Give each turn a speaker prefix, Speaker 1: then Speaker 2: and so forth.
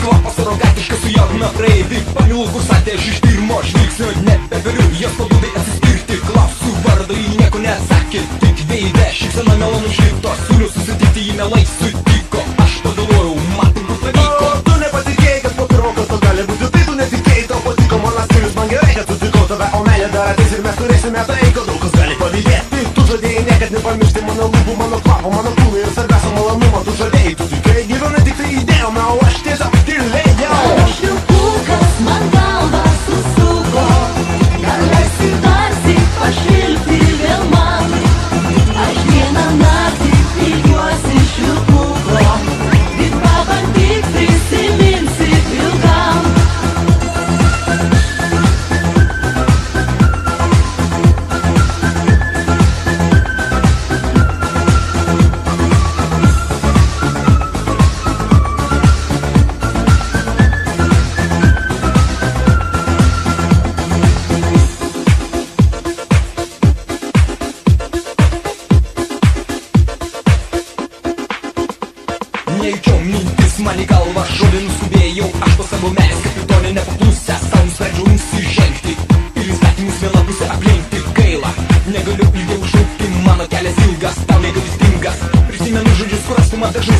Speaker 1: kvapas rogatiškai sujaudina praeivį Pamilu kursatę aš iš pirmo žvilgsnio. Nebegaliu Jos pabudai atsispirti, klausiu vardą, ji nieko nesakė. Tik veidė, šypsena melonų šrifto, siūliu susitikti, ji melai sutiko. Aš pagalvojau, matom, tai kur pavyko.
Speaker 2: Tu nepatikėjai, kad po pirmo karto gali būti Tai tu netikėjai, tau patiko mano stilius, man gerai, kad sutikau tave O meilė dar ateis ir mes turėsime tai, ko daug kas gali pavydėti Tu žadėjai niekad nepamiršti mano lūpų, mano kvapo, mano kūno ir svarbiausia malonumą Tu žadėjai, tu tikrai gyvenai tik tai idėjom, na o
Speaker 1: Neįkio mintis man į galvą šovė nuskubėjau Aš po savo meilės kapitonė nepaklusęs Sau nusprendžiau nusižengti Ir įstatymus vieną pusę aplenkti. Gaila Negaliu ilgiau šaukti, mano kelias ilgas Tau negailestingas Prisimenu žodžius, kuriuos tu man dažnai